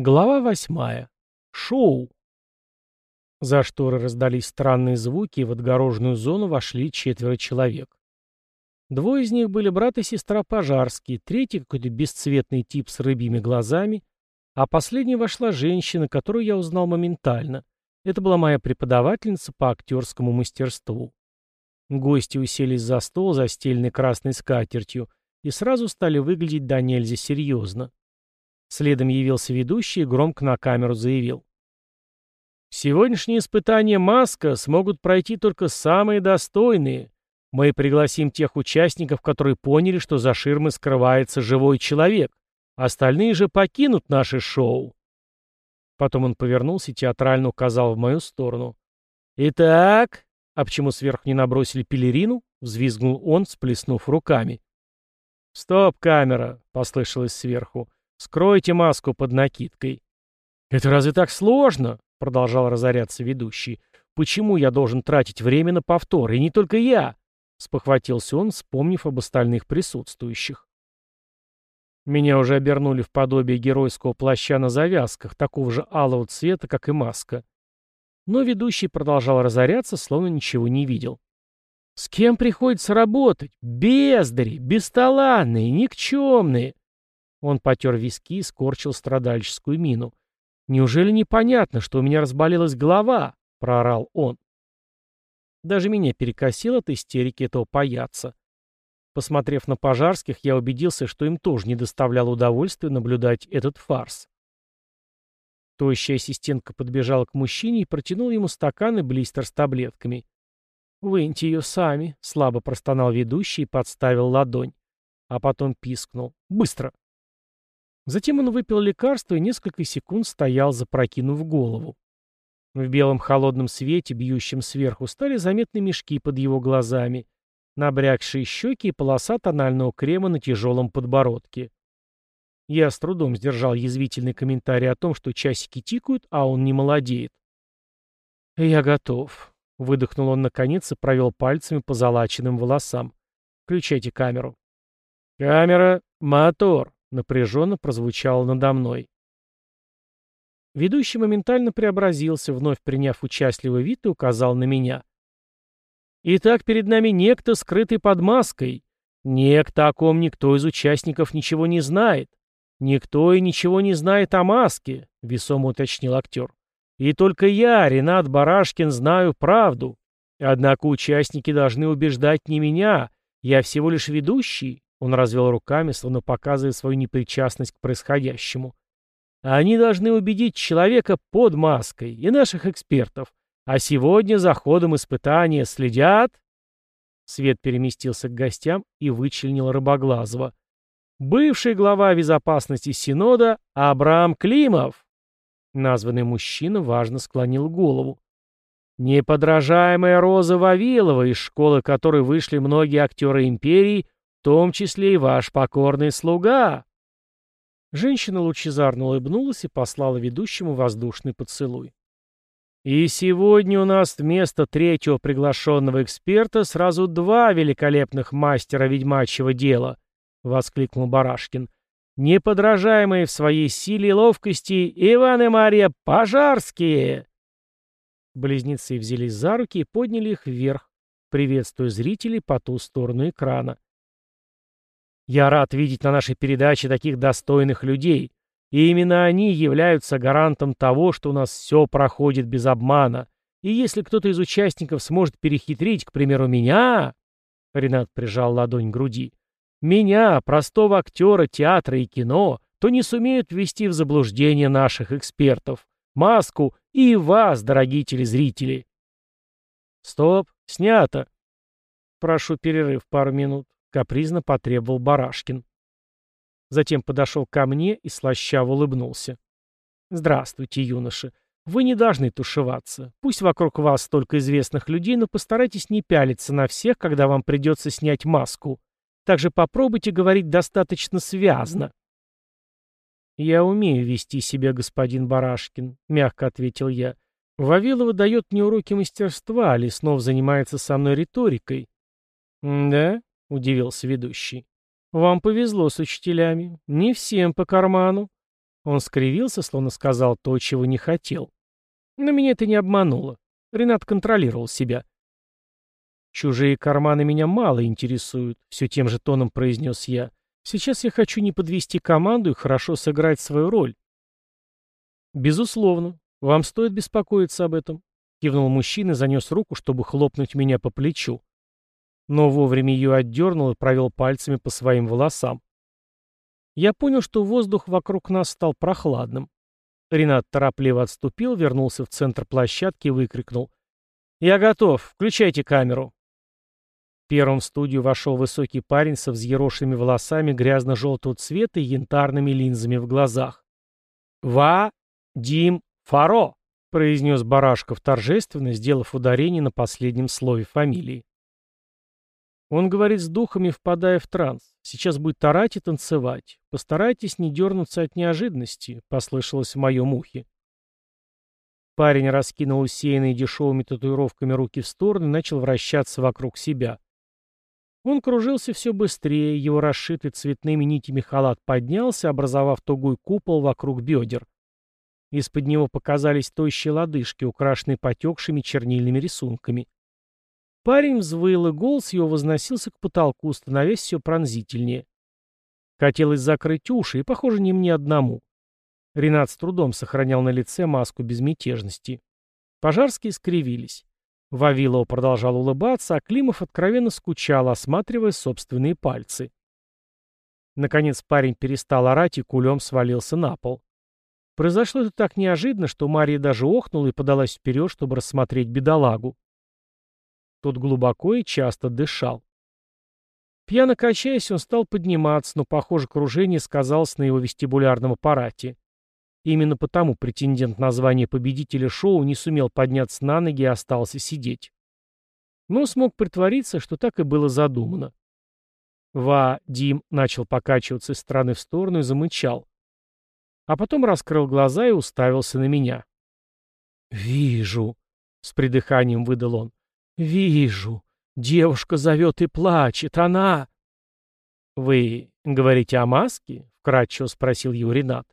Глава восьмая. Шоу. За шторы раздались странные звуки, и в отгороженную зону вошли четверо человек. Двое из них были брат и сестра Пожарские, третий какой-то бесцветный тип с рыбьими глазами, а последней вошла женщина, которую я узнал моментально. Это была моя преподавательница по актерскому мастерству. Гости уселись за стол, застеленный красной скатертью, и сразу стали выглядеть до нельзя серьезно. Следом явился ведущий и громко на камеру заявил. «Сегодняшние испытания Маска смогут пройти только самые достойные. Мы пригласим тех участников, которые поняли, что за ширмой скрывается живой человек. Остальные же покинут наше шоу». Потом он повернулся и театрально указал в мою сторону. «Итак...» А почему сверху не набросили пелерину? Взвизгнул он, сплеснув руками. «Стоп, камера!» — послышалось сверху. Скройте маску под накидкой. Это разве так сложно? Продолжал разоряться ведущий. Почему я должен тратить время на повтор? И не только я. Спохватился он, вспомнив об остальных присутствующих. Меня уже обернули в подобие геройского плаща на завязках, такого же алого цвета, как и маска. Но ведущий продолжал разоряться, словно ничего не видел. «С кем приходится работать? Бездари, бесталанные, никчемные. Он потер виски и скорчил страдальческую мину. «Неужели непонятно, что у меня разболелась голова?» — проорал он. Даже меня перекосило от истерики этого паяца. Посмотрев на пожарских, я убедился, что им тоже не доставляло удовольствия наблюдать этот фарс. Тощая ассистентка подбежала к мужчине и протянула ему стакан и блистер с таблетками. «Выньте ее сами», — слабо простонал ведущий и подставил ладонь. А потом пискнул. «Быстро!» Затем он выпил лекарство и несколько секунд стоял, запрокинув голову. В белом холодном свете, бьющем сверху, стали заметны мешки под его глазами, набрякшие щеки и полоса тонального крема на тяжелом подбородке. Я с трудом сдержал язвительный комментарий о том, что часики тикают, а он не молодеет. «Я готов», — выдохнул он наконец и провел пальцами по залаченным волосам. «Включайте камеру». «Камера, мотор», напряженно прозвучало надо мной. Ведущий моментально преобразился, вновь приняв участливый вид и указал на меня. Итак, перед нами некто, скрытый под маской. Некто, о ком никто из участников ничего не знает. Никто и ничего не знает о маске, весомо уточнил актер. И только я, Ренат Барашкин, знаю правду. Однако участники должны убеждать не меня, я всего лишь ведущий, он развел руками, словно показывая свою непричастность к происходящему. Они должны убедить человека под маской и наших экспертов. А сегодня за ходом испытания следят... Свет переместился к гостям и вычленил Рыбоглазого. Бывший глава безопасности Синода Абрам Климов. Названный мужчина важно склонил голову. Неподражаемая Роза Вавилова, из школы которой вышли многие актеры империи, том числе и ваш покорный слуга». Женщина лучезарно улыбнулась и послала ведущему воздушный поцелуй. «И сегодня у нас вместо третьего приглашенного эксперта сразу два великолепных мастера ведьмачьего дела», — воскликнул Барашкин. «Неподражаемые в своей силе и ловкости Иван и Мария Пожарские!» Близнецы взялись за руки и подняли их вверх, приветствуя зрителей по ту сторону экрана. Я рад видеть на нашей передаче таких достойных людей. И именно они являются гарантом того, что у нас все проходит без обмана. И если кто-то из участников сможет перехитрить, к примеру, меня... Ренат прижал ладонь к груди. Меня, простого актера театра и кино, то не сумеют ввести в заблуждение наших экспертов, маску и вас, дорогие телезрители. Стоп, снято. Прошу перерыв пару минут. — капризно потребовал Барашкин. Затем подошел ко мне и слащаво улыбнулся. «Здравствуйте, юноши. Вы не должны тушеваться. Пусть вокруг вас столько известных людей, но постарайтесь не пялиться на всех, когда вам придется снять маску. Также попробуйте говорить достаточно связно». «Я умею вести себя, господин Барашкин», — мягко ответил я. «Вавилова дает мне уроки мастерства, а Леснов занимается со мной риторикой». «Да? — удивился ведущий. «Вам повезло с учителями. Не всем по карману». Он скривился, словно сказал то, чего не хотел. Но меня это не обмануло. Ренат контролировал себя. «Чужие карманы меня мало интересуют», — все тем же тоном произнес я. «Сейчас я хочу не подвести команду и хорошо сыграть свою роль». «Безусловно. Вам стоит беспокоиться об этом», — кивнул мужчина и занес руку, чтобы хлопнуть меня по плечу. Но вовремя ее отдернул и провел пальцами по своим волосам. Я понял, что воздух вокруг нас стал прохладным. Ренат торопливо отступил, вернулся в центр площадки и выкрикнул. «Я готов. Включайте камеру». Первым в студию вошел высокий парень со взъерошенными волосами грязно-желтого цвета и янтарными линзами в глазах. «Ва Дим Фаро», — произнес Барашков торжественно, сделав ударение на последнем слове фамилии. Он говорит с духами, впадая в транс. Сейчас будет орать и танцевать. Постарайтесь не дернуться от неожиданности, послышалось в моем ухе. Парень раскинул усеянные дешевыми татуировками руки в стороны и начал вращаться вокруг себя. Он кружился все быстрее, его расшитый цветными нитями халат поднялся, образовав тугой купол вокруг бедер. Из-под него показались тощие лодыжки, украшенные потекшими чернильными рисунками. Парень взвыл, и голос его возносился к потолку, становясь все пронзительнее. Хотелось закрыть уши, и, похоже, не мне одному. Ренат с трудом сохранял на лице маску безмятежности. Пожарские скривились. Вавилова продолжал улыбаться, а Климов откровенно скучал, осматривая собственные пальцы. Наконец парень перестал орать и кулем свалился на пол. Произошло это так неожиданно, что Мария даже охнула и подалась вперед, чтобы рассмотреть бедолагу. Тот глубоко и часто дышал. Пьяно качаясь, он стал подниматься, но, похоже, кружение сказалось на его вестибулярном аппарате. Именно потому претендент на звание победителя шоу не сумел подняться на ноги и остался сидеть. Но смог притвориться, что так и было задумано. Ва Дим начал покачиваться из стороны в сторону и замычал. А потом раскрыл глаза и уставился на меня. «Вижу», — с придыханием выдал он. «Вижу. Девушка зовет и плачет. Она...» «Вы говорите о маске?» — вкратчиво спросил его Ренат.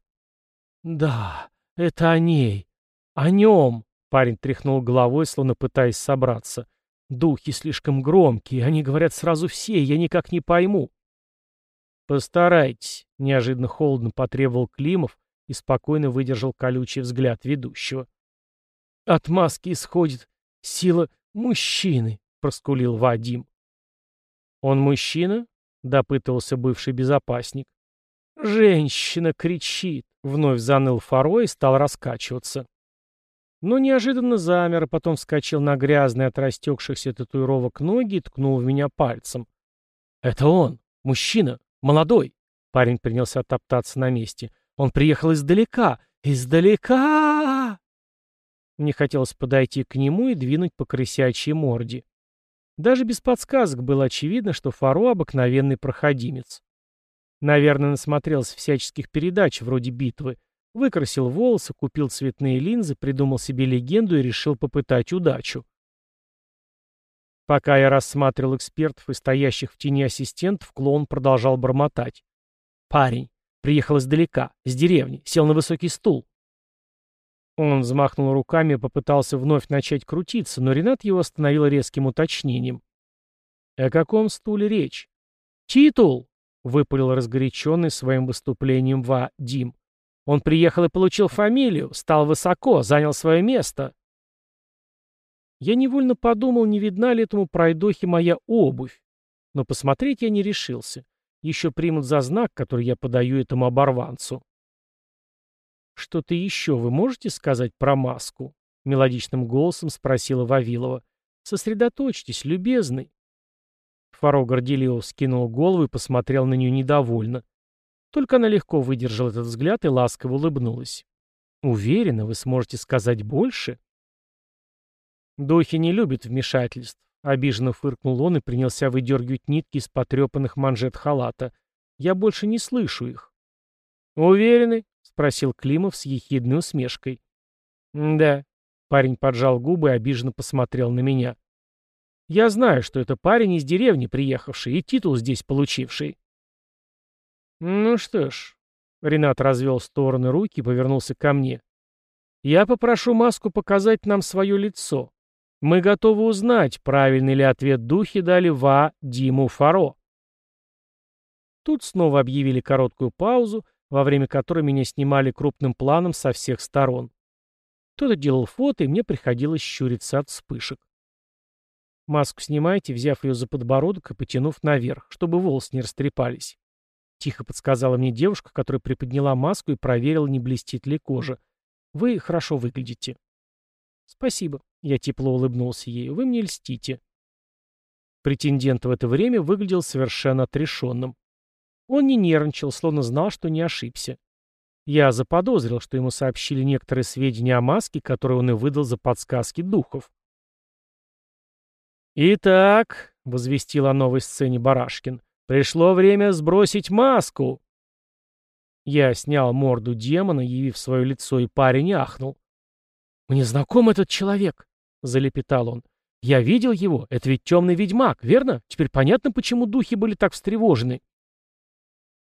«Да, это о ней. О нем!» — парень тряхнул головой, словно пытаясь собраться. «Духи слишком громкие, они говорят сразу все, я никак не пойму». «Постарайтесь», — неожиданно холодно потребовал Климов и спокойно выдержал колючий взгляд ведущего. «От маски исходит сила «Мужчины», — проскулил Вадим. «Он мужчина?» — допытывался бывший безопасник. «Женщина кричит», — вновь заныл Фаро и стал раскачиваться. Но неожиданно замер, и потом вскочил на грязные от растекшихся татуировок ноги и ткнул в меня пальцем. «Это он! Мужчина! Молодой!» Парень принялся топтаться на месте. «Он приехал издалека! Издалека!» Мне хотелось подойти к нему и двинуть по крысячьей морде. Даже без подсказок было очевидно, что Фаро — обыкновенный проходимец. Наверное, насмотрелся всяческих передач вроде «Битвы», выкрасил волосы, купил цветные линзы, придумал себе легенду и решил попытать удачу. Пока я рассматривал экспертов и стоящих в тени ассистентов, клоун продолжал бормотать. «Парень. Приехал издалека, с деревни, сел на высокий стул. Он взмахнул руками и попытался вновь начать крутиться, но Ренат его остановил резким уточнением. «О каком стуле речь?» «Титул!» — выпалил разгоряченный своим выступлением Ва Дим. «Он приехал и получил фамилию, стал высоко, занял свое место». Я невольно подумал, не видна ли этому пройдохе моя обувь, но посмотреть я не решился. Еще примут за знак, который я подаю этому оборванцу. «Что-то еще вы можете сказать про маску?» — мелодичным голосом спросила Вавилова. «Сосредоточьтесь, любезный». Фаро горделиво вскинул голову и посмотрел на нее недовольно. Только она легко выдержала этот взгляд и ласково улыбнулась. «Уверена, вы сможете сказать больше?» «Духи не любят вмешательств», — обиженно фыркнул он и принялся выдергивать нитки из потрепанных манжет халата. «Я больше не слышу их». «Уверены?» Спросил Климов с ехидной усмешкой. «Да». Парень поджал губы и обиженно посмотрел на меня. «Я знаю, что это парень из деревни приехавший и титул здесь получивший». «Ну что ж, Ренат развел стороны руки и повернулся ко мне. «Я попрошу маску показать нам свое лицо. Мы готовы узнать, правильный ли ответ духи дали Ва Диму Фаро». Тут снова объявили короткую паузу, во время которой меня снимали крупным планом со всех сторон. Кто-то делал фото, и мне приходилось щуриться от вспышек. Маску снимайте, взяв ее за подбородок и потянув наверх, чтобы волосы не растрепались. Тихо подсказала мне девушка, которая приподняла маску и проверила, не блестит ли кожа. Вы хорошо выглядите. Спасибо. Я тепло улыбнулся ей. Вы мне льстите. Претендент в это время выглядел совершенно отрешенным. Он не нервничал, словно знал, что не ошибся. Я заподозрил, что ему сообщили некоторые сведения о маске, которые он и выдал за подсказки духов. «Итак», — возвестил о новой сцене Барашкин, — «пришло время сбросить маску». Я снял морду демона, явив свое лицо, и парень ахнул. «Мне знаком этот человек», — залепетал он. «Я видел его, это ведь темный ведьмак, верно? Теперь понятно, почему духи были так встревожены».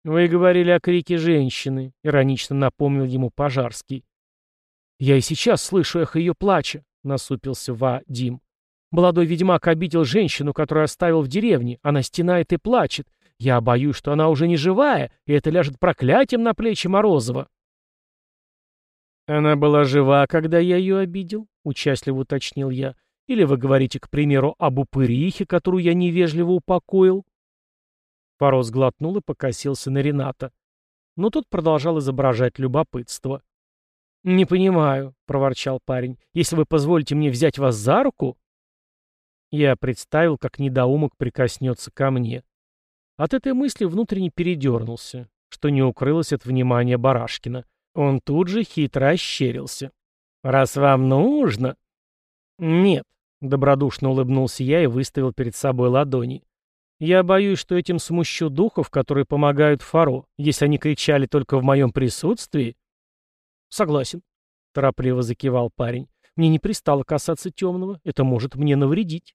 «Вы говорили о крике женщины», — иронично напомнил ему Пожарский. «Я и сейчас слышу эхо ее плача», — насупился Вадим. «Молодой ведьмак обидел женщину, которую оставил в деревне. Она стенает и плачет. Я боюсь, что она уже не живая, и это ляжет проклятием на плечи Морозова». «Она была жива, когда я ее обидел?» — участливо уточнил я. «Или вы говорите, к примеру, об упырихе, которую я невежливо упокоил?» Порос глотнул и покосился на Рената. Но тот продолжал изображать любопытство. «Не понимаю», — проворчал парень. «Если вы позволите мне взять вас за руку...» Я представил, как недоумок прикоснется ко мне. От этой мысли внутренне передернулся, что не укрылось от внимания Барашкина. Он тут же хитро ощерился. «Раз вам нужно...» «Нет», — добродушно улыбнулся я и выставил перед собой ладони. Я боюсь, что этим смущу духов, которые помогают Фаро, если они кричали только в моем присутствии. Согласен, торопливо закивал парень. Мне не пристало касаться темного, это может мне навредить.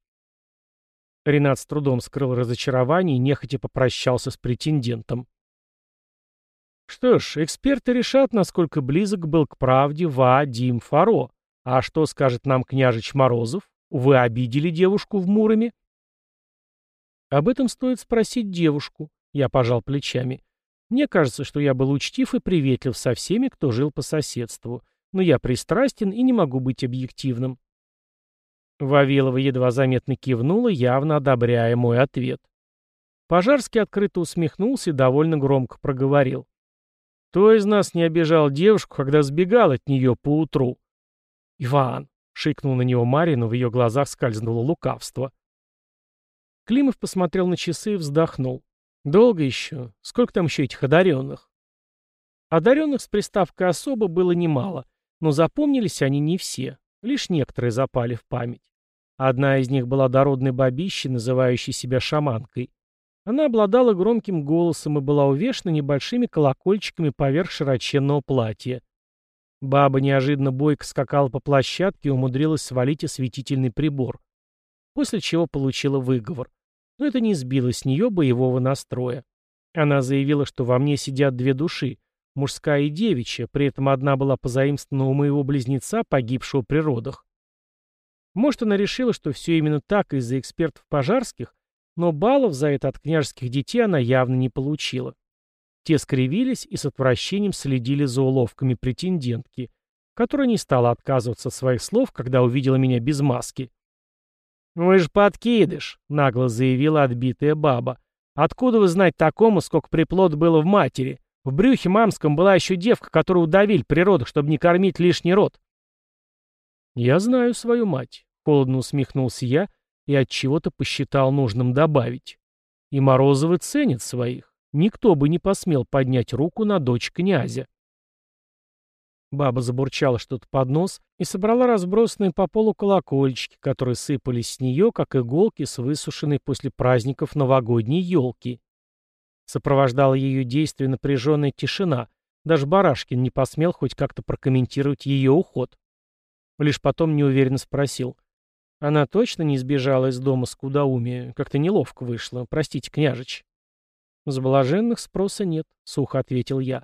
Ренат с трудом скрыл разочарование и нехотя попрощался с претендентом. Что ж, эксперты решат, насколько близок был к правде Вадим Фаро. А что скажет нам княжич Морозов? Вы обидели девушку в Муроме? Об этом стоит спросить девушку. Я пожал плечами. Мне кажется, что я был учтив и приветлив со всеми, кто жил по соседству. Но я пристрастен и не могу быть объективным. Вавилова едва заметно кивнула, явно одобряя мой ответ. Пожарский открыто усмехнулся и довольно громко проговорил. Кто из нас не обижал девушку, когда сбегал от нее поутру? «Иван!» — шикнул на него Марину, в ее глазах скользнуло лукавство. Климов посмотрел на часы и вздохнул. Долго еще? Сколько там еще этих одаренных? Одаренных с приставкой «особо» было немало, но запомнились они не все, лишь некоторые запали в память. Одна из них была дородной бабищей, называющей себя шаманкой. Она обладала громким голосом и была увешана небольшими колокольчиками поверх широченного платья. Баба неожиданно бойко скакала по площадке и умудрилась свалить осветительный прибор, после чего получила выговор но это не сбило с нее боевого настроя. Она заявила, что во мне сидят две души, мужская и девичья, при этом одна была позаимствована у моего близнеца, погибшего при родах. Может, она решила, что все именно так из-за экспертов пожарских, но баллов за это от княжеских детей она явно не получила. Те скривились и с отвращением следили за уловками претендентки, которая не стала отказываться от своих слов, когда увидела меня без маски. «Вы же подкидыш», — нагло заявила отбитая баба. «Откуда вы знать такому, сколько приплод было в матери? В брюхе мамском была еще девка, которую удавили при родах, чтобы не кормить лишний род». «Я знаю свою мать», — холодно усмехнулся я и от чего то посчитал нужным добавить. «И Морозовы ценят своих. Никто бы не посмел поднять руку на дочь князя». Баба забурчала что-то под нос и собрала разбросанные по полу колокольчики, которые сыпались с нее, как иголки с высушенной после праздников новогодней елки. Сопровождала ее действие напряженная тишина. Даже Барашкин не посмел хоть как-то прокомментировать ее уход. Лишь потом неуверенно спросил. Она точно не сбежала из дома с кудаумия? Как-то неловко вышло. Простите, княжич. С блаженных спроса нет, сухо ответил я.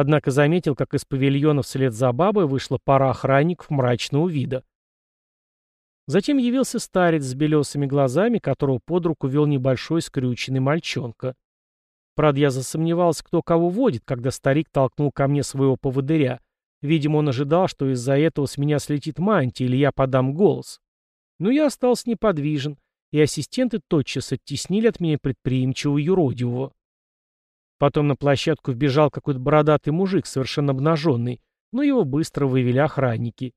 Однако заметил, как из павильона вслед за бабой вышла пара охранников мрачного вида. Затем явился старец с белесыми глазами, которого под руку вел небольшой скрюченный мальчонка. Правда, я засомневался, кто кого водит, когда старик толкнул ко мне своего поводыря. Видимо, он ожидал, что из-за этого с меня слетит мантия, или я подам голос. Но я остался неподвижен, и ассистенты тотчас оттеснили от меня предприимчивого юродивого. Потом на площадку вбежал какой-то бородатый мужик, совершенно обнаженный, но его быстро вывели охранники.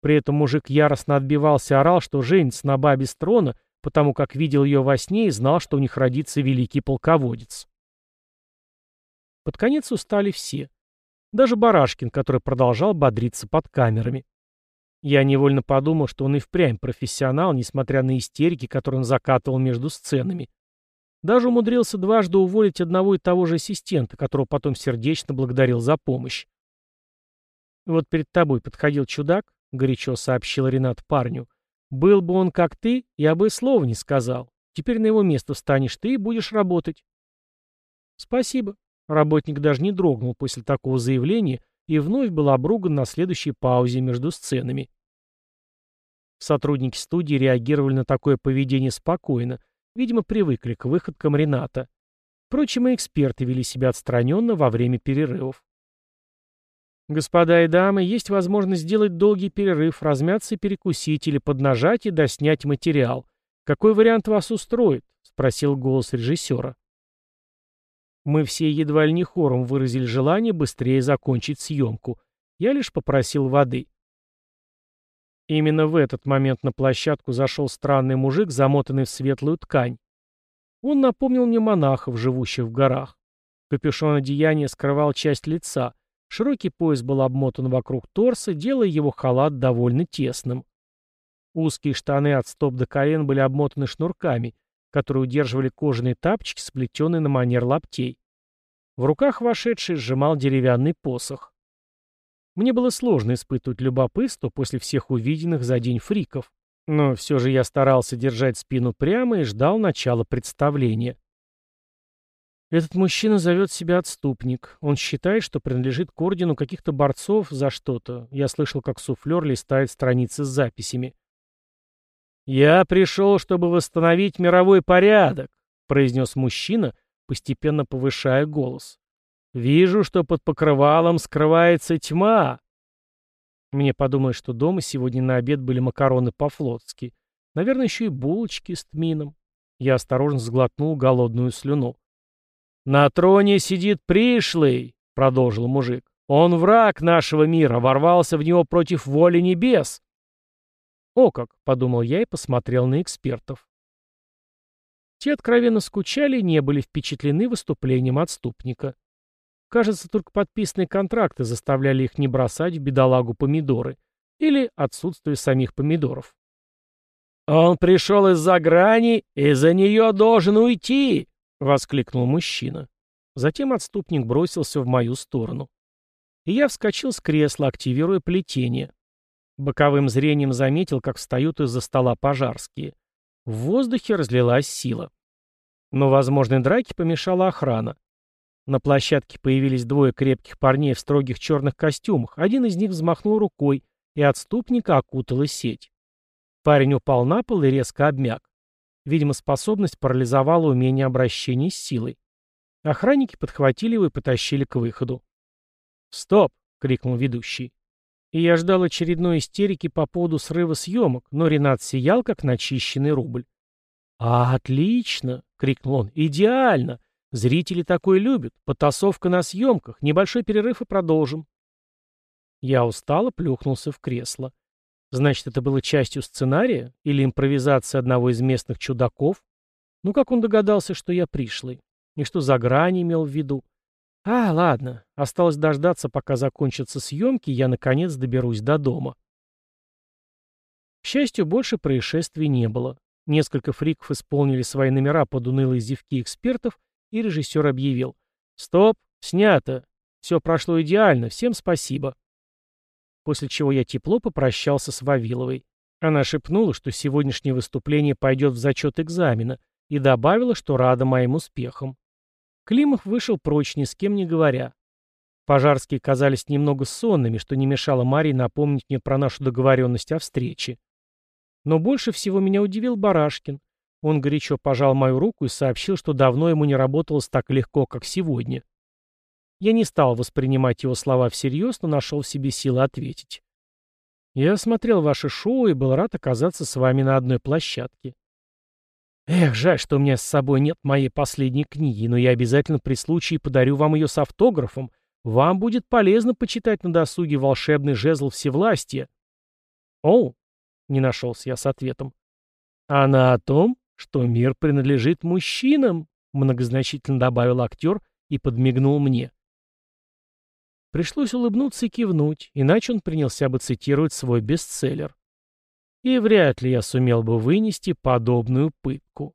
При этом мужик яростно отбивался, орал, что женится на бабе с трона, потому как видел ее во сне и знал, что у них родится великий полководец. Под конец устали все. Даже Барашкин, который продолжал бодриться под камерами. Я невольно подумал, что он и впрямь профессионал, несмотря на истерики, которые он закатывал между сценами. Даже умудрился дважды уволить одного и того же ассистента, которого потом сердечно благодарил за помощь. «Вот перед тобой подходил чудак», — горячо сообщил Ренат парню. «Был бы он как ты, я бы и слова не сказал. Теперь на его место встанешь ты и будешь работать». «Спасибо». Работник даже не дрогнул после такого заявления и вновь был обруган на следующей паузе между сценами. Сотрудники студии реагировали на такое поведение спокойно, Видимо, привыкли к выходкам Рената. Впрочем, и эксперты вели себя отстраненно во время перерывов. Господа и дамы, есть возможность сделать долгий перерыв, размяться и перекусить или поднажать и доснять материал. Какой вариант вас устроит? Спросил голос режиссера. Мы все едва ли не хором выразили желание быстрее закончить съемку. Я лишь попросил воды. Именно в этот момент на площадку зашел странный мужик, замотанный в светлую ткань. Он напомнил мне монахов, живущих в горах. Капюшон одеяния скрывал часть лица, широкий пояс был обмотан вокруг торса, делая его халат довольно тесным. Узкие штаны от стоп до колен были обмотаны шнурками, которые удерживали кожаные тапочки, сплетенные на манер лаптей. В руках вошедший сжимал деревянный посох. Мне было сложно испытывать любопытство после всех увиденных за день фриков. Но все же я старался держать спину прямо и ждал начала представления. Этот мужчина зовет себя отступник. Он считает, что принадлежит к ордену каких-то борцов за что-то. Я слышал, как суфлер листает страницы с записями. «Я пришел, чтобы восстановить мировой порядок», — произнес мужчина, постепенно повышая голос. Вижу, что под покрывалом скрывается тьма. Мне подумалось, что дома сегодня на обед были макароны по-флотски. Наверное, еще и булочки с тмином. Я осторожно сглотнул голодную слюну. «На троне сидит пришлый», — продолжил мужик. «Он враг нашего мира, ворвался в него против воли небес». «О как!» — подумал я и посмотрел на экспертов. Те откровенно скучали и не были впечатлены выступлением отступника. Кажется, только подписанные контракты заставляли их не бросать в бедолагу помидоры. Или отсутствие самих помидоров. «Он пришел из-за грани и за нее должен уйти!» — воскликнул мужчина. Затем отступник бросился в мою сторону. И я вскочил с кресла, активируя плетение. Боковым зрением заметил, как встают из-за стола пожарские. В воздухе разлилась сила. Но возможной драке помешала охрана. На площадке появились двое крепких парней в строгих черных костюмах. Один из них взмахнул рукой, и отступника окутала сеть. Парень упал на пол и резко обмяк. Видимо, способность парализовала умение обращения с силой. Охранники подхватили его и потащили к выходу. «Стоп!» — крикнул ведущий. И я ждал очередной истерики по поводу срыва съемок, но Ренат сиял, как начищенный рубль. «А, отлично!» — крикнул он. «Идеально! Зрители такое любят. Потасовка на съемках. Небольшой перерыв и продолжим. Я устало плюхнулся в кресло. Значит, это было частью сценария? Или импровизация одного из местных чудаков? Ну, как он догадался, что я пришлый? И что за грани имел в виду? А, ладно. Осталось дождаться, пока закончатся съемки, и я, наконец, доберусь до дома. К счастью, больше происшествий не было. Несколько фриков исполнили свои номера под унылые зевки экспертов, и режиссер объявил «Стоп, снято. Все прошло идеально, всем спасибо». После чего я тепло попрощался с Вавиловой. Она шепнула, что сегодняшнее выступление пойдет в зачет экзамена, и добавила, что рада моим успехам. Климов вышел прочь, ни с кем не говоря. Пожарские казались немного сонными, что не мешало Марии напомнить мне про нашу договоренность о встрече. Но больше всего меня удивил Барашкин. Он горячо пожал мою руку и сообщил, что давно ему не работалось так легко, как сегодня. Я не стал воспринимать его слова всерьез, но нашел в себе силы ответить. Я смотрел ваше шоу и был рад оказаться с вами на одной площадке. Эх, жаль, что у меня с собой нет моей последней книги, но я обязательно при случае подарю вам ее с автографом. Вам будет полезно почитать на досуге волшебный жезл всевластия. О, не нашелся я с ответом. Она о том, что мир принадлежит мужчинам, многозначительно добавил актер и подмигнул мне. Пришлось улыбнуться и кивнуть, иначе он принялся бы цитировать свой бестселлер. И вряд ли я сумел бы вынести подобную пытку.